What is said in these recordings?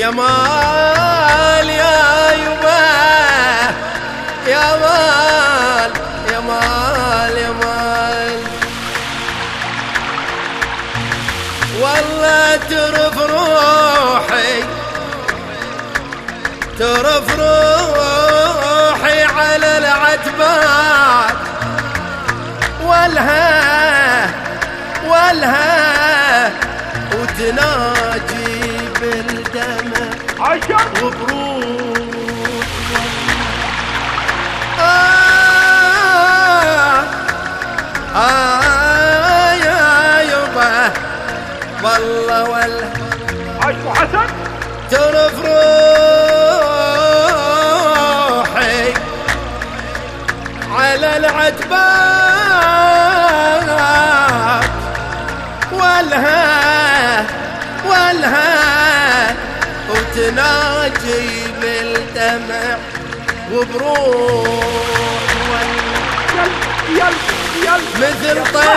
يا مال يا يبا يا مال يا مال يا مال. والله ترف روحي ترف روحي على العتبات والها والها وتنام مبروك آه آه يا يبا والله والله. عاش حسن. ترف روحي على العتبات. والها والها. وتناجي بالدمع وبروح يل يل مثل طير.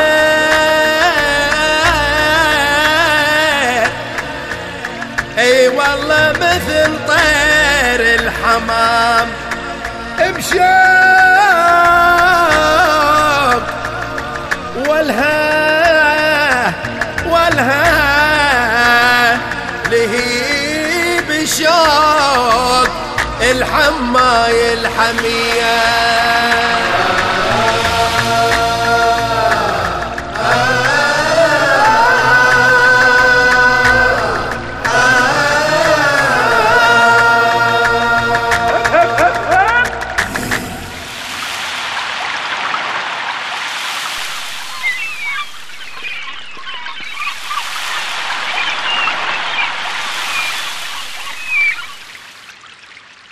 اي والله مثل طير الحمام. بشوق لهيب شوق الحماي الحمية.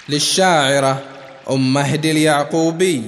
للشاعرة أم مهدي اليعقوبي.